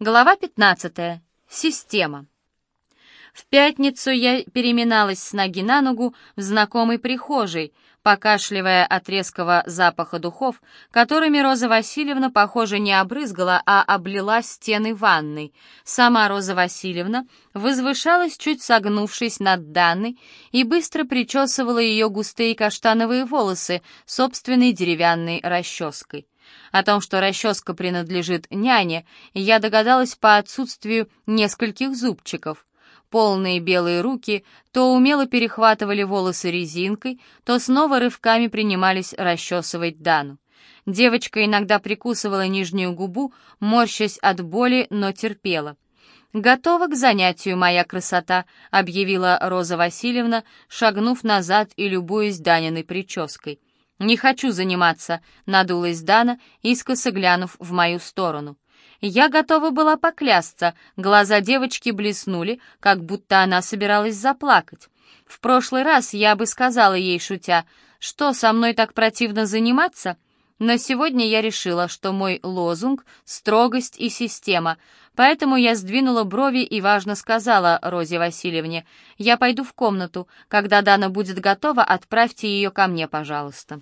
Глава 15. Система. В пятницу я переминалась с ноги на ногу в знакомой прихожей, покашливая от резкого запаха духов, которыми Роза Васильевна, похоже, не обрызгала, а облила стены ванной. Сама Роза Васильевна возвышалась, чуть согнувшись над Данной, и быстро причесывала ее густые каштановые волосы собственной деревянной расческой. О том, что расческа принадлежит няне, я догадалась по отсутствию нескольких зубчиков. Полные белые руки то умело перехватывали волосы резинкой, то снова рывками принимались расчесывать Дану. Девочка иногда прикусывала нижнюю губу, морщась от боли, но терпела. «Готова к занятию, моя красота», — объявила Роза Васильевна, шагнув назад и любуясь Даниной прической. «Не хочу заниматься», — надулась Дана, искоса глянув в мою сторону. Я готова была поклясться, глаза девочки блеснули, как будто она собиралась заплакать. В прошлый раз я бы сказала ей, шутя, что со мной так противно заниматься, но сегодня я решила, что мой лозунг — строгость и система, поэтому я сдвинула брови и важно сказала Розе Васильевне, «Я пойду в комнату. Когда Дана будет готова, отправьте ее ко мне, пожалуйста».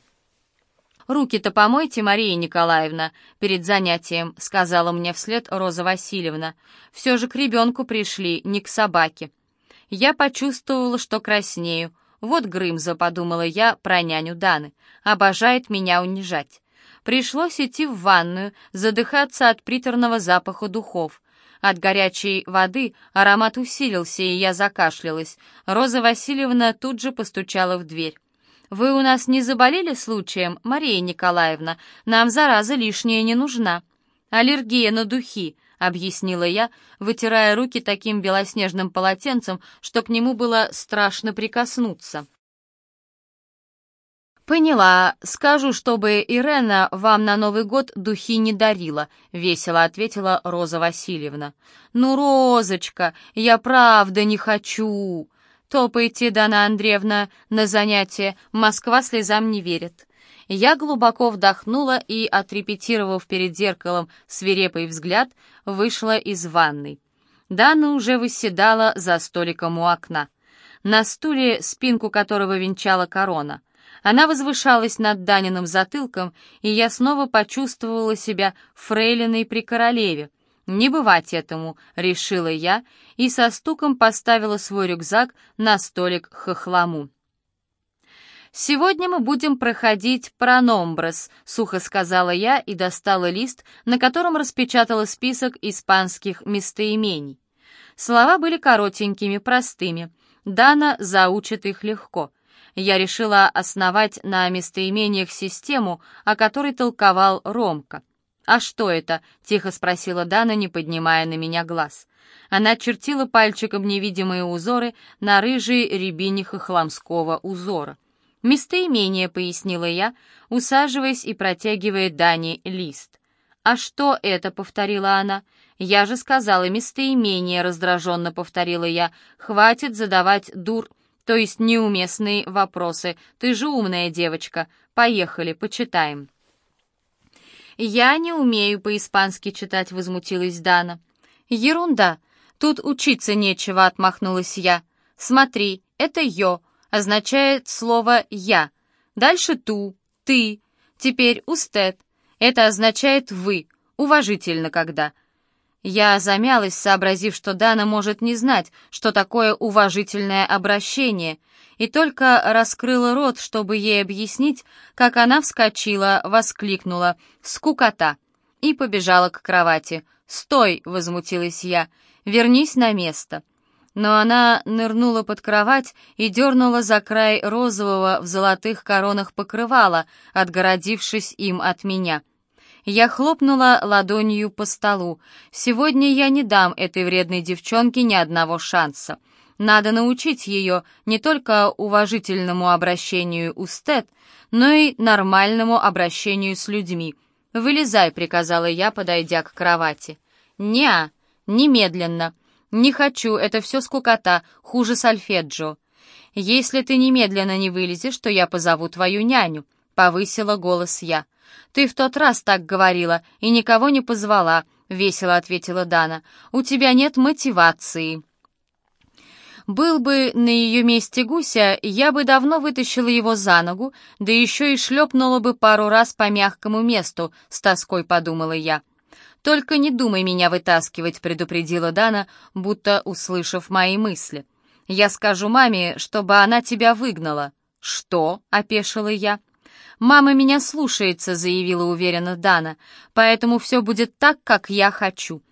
«Руки-то помойте, Мария Николаевна, перед занятием», — сказала мне вслед Роза Васильевна. «Все же к ребенку пришли, не к собаке». Я почувствовала, что краснею. Вот Грымза, подумала я про няню Даны, обожает меня унижать. Пришлось идти в ванную, задыхаться от приторного запаха духов. От горячей воды аромат усилился, и я закашлялась. Роза Васильевна тут же постучала в дверь. «Вы у нас не заболели случаем, Мария Николаевна? Нам зараза лишняя не нужна». «Аллергия на духи», — объяснила я, вытирая руки таким белоснежным полотенцем, что к нему было страшно прикоснуться. «Поняла. Скажу, чтобы Ирена вам на Новый год духи не дарила», — весело ответила Роза Васильевна. «Ну, Розочка, я правда не хочу», «Топайте, Дана Андреевна, на занятие, Москва слезам не верит». Я глубоко вдохнула и, отрепетировав перед зеркалом свирепый взгляд, вышла из ванной. Дана уже выседала за столиком у окна. На стуле, спинку которого венчала корона. Она возвышалась над Даниным затылком, и я снова почувствовала себя фрейлиной при королеве — «Не бывать этому», — решила я и со стуком поставила свой рюкзак на столик хохламу. «Сегодня мы будем проходить прономброс», — сухо сказала я и достала лист, на котором распечатала список испанских местоимений. Слова были коротенькими, простыми. Дана заучит их легко. Я решила основать на местоимениях систему, о которой толковал Ромка. «А что это?» — тихо спросила Дана, не поднимая на меня глаз. Она чертила пальчиком невидимые узоры на рыжей рябине хохламского узора. «Местоимение», — пояснила я, усаживаясь и протягивая Дане лист. «А что это?» — повторила она. «Я же сказала местоимение», — раздраженно повторила я. «Хватит задавать дур...» то есть неуместные вопросы. Ты же умная девочка. Поехали, почитаем. «Я не умею по-испански читать», — возмутилась Дана. «Ерунда. Тут учиться нечего», — отмахнулась я. «Смотри, это «ё» означает слово «я». Дальше «ту», «ты». Теперь «устед». Это означает «вы», уважительно когда. Я замялась, сообразив, что Дана может не знать, что такое уважительное обращение, и только раскрыла рот, чтобы ей объяснить, как она вскочила, воскликнула «Скукота!» и побежала к кровати. «Стой!» — возмутилась я. «Вернись на место!» Но она нырнула под кровать и дернула за край розового в золотых коронах покрывала, отгородившись им от меня — я хлопнула ладонью по столу. «Сегодня я не дам этой вредной девчонке ни одного шанса. Надо научить ее не только уважительному обращению устет, но и нормальному обращению с людьми. «Вылезай», — приказала я, подойдя к кровати. «Не-а, немедленно. Не хочу, это все скукота, хуже сальфеджио. Если ты немедленно не вылезешь, то я позову твою няню», — повысила голос я. «Ты в тот раз так говорила и никого не позвала», — весело ответила Дана. «У тебя нет мотивации». Был бы на ее месте гуся, я бы давно вытащила его за ногу, да еще и шлепнула бы пару раз по мягкому месту, с тоской подумала я. «Только не думай меня вытаскивать», — предупредила Дана, будто услышав мои мысли. «Я скажу маме, чтобы она тебя выгнала». «Что?» — опешила я. «Мама меня слушается», — заявила уверенно Дана, «поэтому все будет так, как я хочу».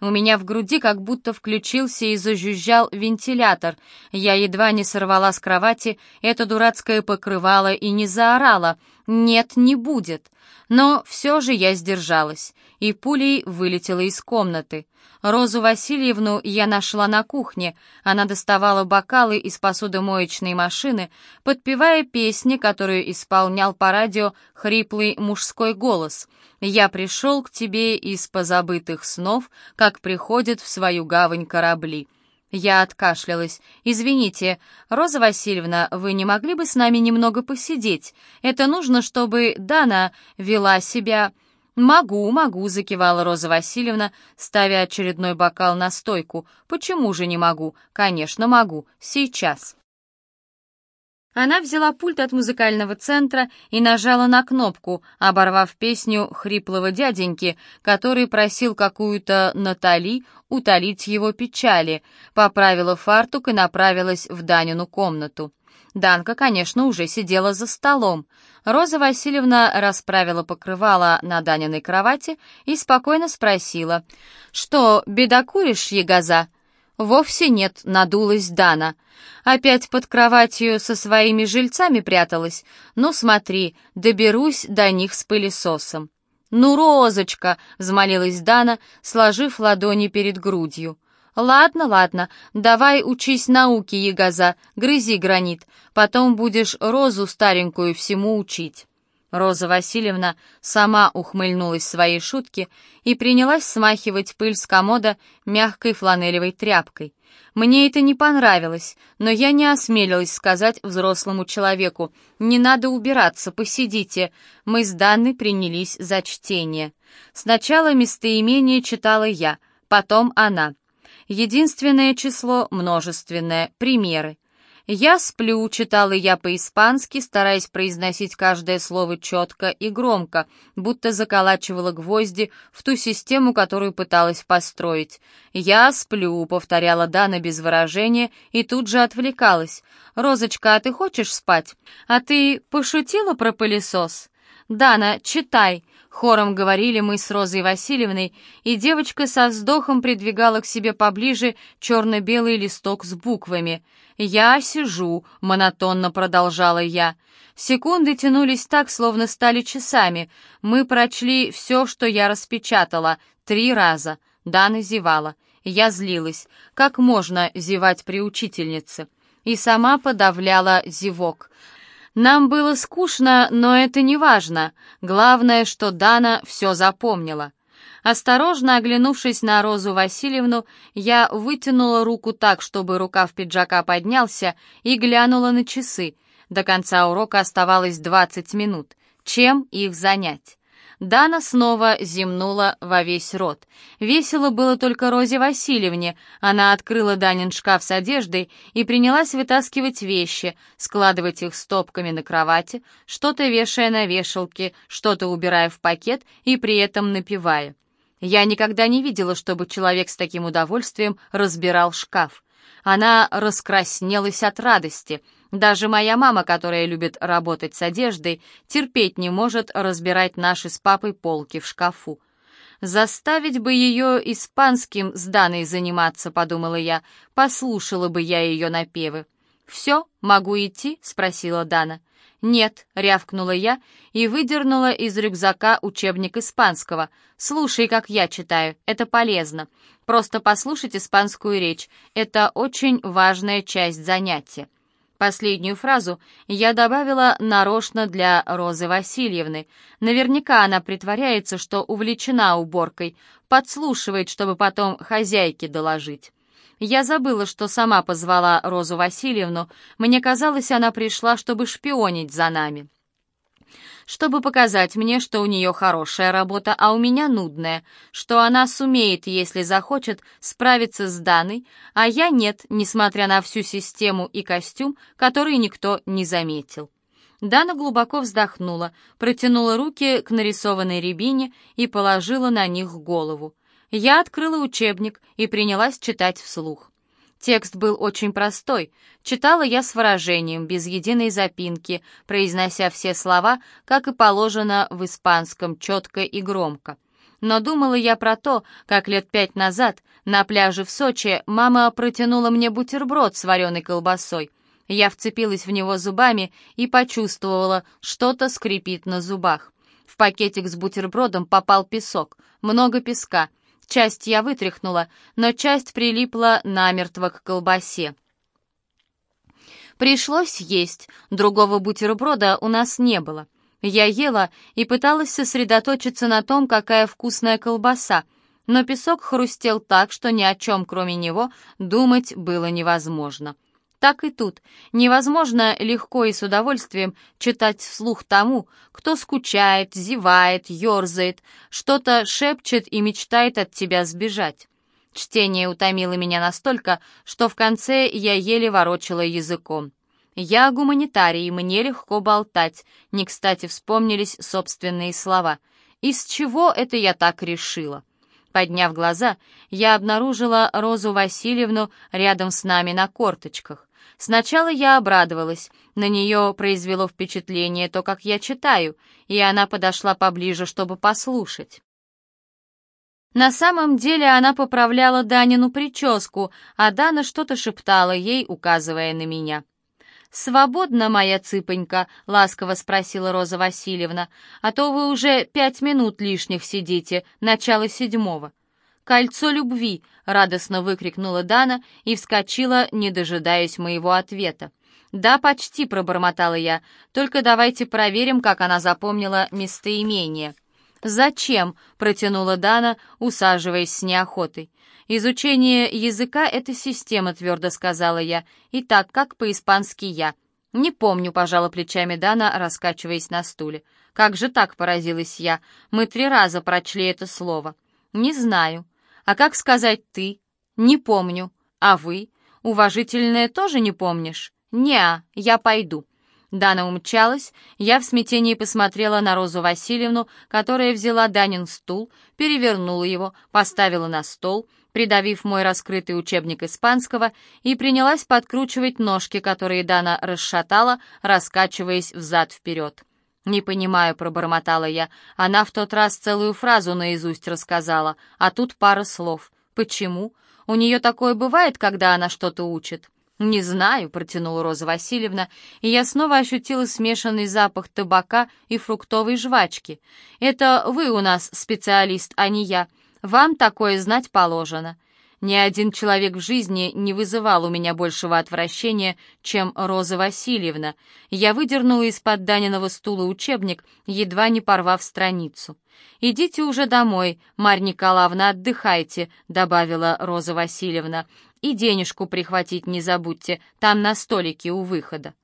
У меня в груди как будто включился и зажужжал вентилятор. Я едва не сорвала с кровати это дурацкое покрывало и не заорала «Нет, не будет». Но все же я сдержалась, и пулей вылетела из комнаты. Розу Васильевну я нашла на кухне. Она доставала бокалы из посудомоечной машины, подпевая песни, которую исполнял по радио хриплый мужской голос. «Я пришел к тебе из позабытых снов, как приходят в свою гавань корабли». Я откашлялась. «Извините, Роза Васильевна, вы не могли бы с нами немного посидеть? Это нужно, чтобы Дана вела себя...» «Могу, могу», — закивала Роза Васильевна, ставя очередной бокал на стойку. «Почему же не могу? Конечно, могу. Сейчас». Она взяла пульт от музыкального центра и нажала на кнопку, оборвав песню хриплого дяденьки, который просил какую-то Натали утолить его печали, поправила фартук и направилась в Данину комнату. Данка, конечно, уже сидела за столом. Роза Васильевна расправила покрывало на Даниной кровати и спокойно спросила, «Что, бедокуришь, ягоза?» «Вовсе нет», — надулась Дана. «Опять под кроватью со своими жильцами пряталась? Ну, смотри, доберусь до них с пылесосом». «Ну, Розочка!» — взмолилась Дана, сложив ладони перед грудью. «Ладно, ладно, давай учись науке, ягоза, грызи гранит, потом будешь Розу старенькую всему учить». Роза Васильевна сама ухмыльнулась своей шутке и принялась смахивать пыль с комода мягкой фланелевой тряпкой. Мне это не понравилось, но я не осмелилась сказать взрослому человеку «Не надо убираться, посидите». Мы с Данной принялись за чтение. Сначала местоимение читала я, потом она. Единственное число множественное, примеры. «Я сплю», — читала я по-испански, стараясь произносить каждое слово четко и громко, будто заколачивала гвозди в ту систему, которую пыталась построить. «Я сплю», — повторяла Дана без выражения и тут же отвлекалась. «Розочка, а ты хочешь спать? А ты пошутила про пылесос?» «Дана, читай», Хором говорили мы с Розой Васильевной, и девочка со вздохом придвигала к себе поближе черно-белый листок с буквами. «Я сижу», — монотонно продолжала я. Секунды тянулись так, словно стали часами. Мы прочли все, что я распечатала, три раза. Дана зевала. Я злилась. Как можно зевать при учительнице? И сама подавляла зевок. Нам было скучно, но это не важно. Главное, что Дана все запомнила. Осторожно оглянувшись на Розу Васильевну, я вытянула руку так, чтобы рукав пиджака поднялся, и глянула на часы. До конца урока оставалось 20 минут. Чем их занять? Дана снова зевнула во весь рот. Весело было только Розе Васильевне. Она открыла Данин шкаф с одеждой и принялась вытаскивать вещи, складывать их стопками на кровати, что-то вешая на вешалке, что-то убирая в пакет и при этом напивая. Я никогда не видела, чтобы человек с таким удовольствием разбирал шкаф. Она раскраснелась от радости — даже моя мама, которая любит работать с одеждой, терпеть не может разбирать наши с папой полки в шкафу. «Заставить бы ее испанским с Даной заниматься», — подумала я, — «послушала бы я ее напевы». «Все, могу идти?» — спросила Дана. «Нет», — рявкнула я и выдернула из рюкзака учебник испанского. «Слушай, как я читаю, это полезно. Просто послушать испанскую речь, это очень важная часть занятия». Последнюю фразу я добавила нарочно для Розы Васильевны. Наверняка она притворяется, что увлечена уборкой, подслушивает, чтобы потом хозяйке доложить. Я забыла, что сама позвала Розу Васильевну. Мне казалось, она пришла, чтобы шпионить за нами. Чтобы показать мне, что у нее хорошая работа, а у меня нудная, что она сумеет, если захочет, справиться с Даной, а я нет, несмотря на всю систему и костюм, который никто не заметил. Дана глубоко вздохнула, протянула руки к нарисованной рябине и положила на них голову. Я открыла учебник и принялась читать вслух. Текст был очень простой. Читала я с выражением, без единой запинки, произнося все слова, как и положено в испанском, четко и громко. Но думала я про то, как лет пять назад на пляже в Сочи мама протянула мне бутерброд с вареной колбасой. Я вцепилась в него зубами и почувствовала, что-то скрипит на зубах. В пакетик с бутербродом попал песок, много песка — Часть я вытряхнула, но часть прилипла намертво к колбасе. Пришлось есть, другого бутерброда у нас не было. Я ела и пыталась сосредоточиться на том, какая вкусная колбаса, но песок хрустел так, что ни о чем, кроме него, думать было невозможно. Так и тут. Невозможно легко и с удовольствием читать вслух тому, кто скучает, зевает, ерзает, что-то шепчет и мечтает от тебя сбежать. Чтение утомило меня настолько, что в конце я еле ворочала языком. Я гуманитарий, мне легко болтать. Не кстати вспомнились собственные слова. Из чего это я так решила? Подняв глаза, я обнаружила Розу Васильевну рядом с нами на корточках. Сначала я обрадовалась, на нее произвело впечатление то, как я читаю, и она подошла поближе, чтобы послушать. На самом деле она поправляла Данину прическу, а Дана что-то шептала ей, указывая на меня. «Свободна, моя цыпонька?» — ласково спросила Роза Васильевна. «А то вы уже пять минут лишних сидите, начало седьмого». «Кольцо любви!» — радостно выкрикнула Дана и вскочила, не дожидаясь моего ответа. «Да, почти», — пробормотала я. «Только давайте проверим, как она запомнила местоимение». «Зачем?» — протянула Дана, усаживаясь с неохотой. «Изучение языка — это система», — твердо сказала я. «Итак, как по-испански «я»?» «Не помню», — пожала плечами Дана, раскачиваясь на стуле. «Как же так?» — поразилась я. «Мы три раза прочли это слово». «Не знаю». А как сказать «ты»? Не помню. А вы? Уважительное тоже не помнишь? Не, я пойду. Дана умчалась, я в смятении посмотрела на Розу Васильевну, которая взяла Данин стул, перевернула его, поставила на стол, придавив мой раскрытый учебник испанского, и принялась подкручивать ножки, которые Дана расшатала, раскачиваясь взад-вперед. «Не понимаю», — пробормотала я. Она в тот раз целую фразу наизусть рассказала, а тут пара слов. «Почему? У нее такое бывает, когда она что-то учит?» «Не знаю», — протянула Роза Васильевна, и я снова ощутила смешанный запах табака и фруктовой жвачки. «Это вы у нас специалист, а не я. Вам такое знать положено». Ни один человек в жизни не вызывал у меня большего отвращения, чем Роза Васильевна. Я выдернула из-под Даниного стула учебник, едва не порвав страницу. «Идите уже домой, Марья Николаевна, отдыхайте», — добавила Роза Васильевна. «И денежку прихватить не забудьте, там на столике у выхода».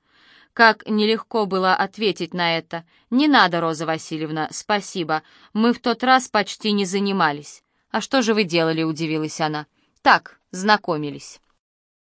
Как нелегко было ответить на это. «Не надо, Роза Васильевна, спасибо. Мы в тот раз почти не занимались». «А что же вы делали?» — удивилась она. Так, знакомились.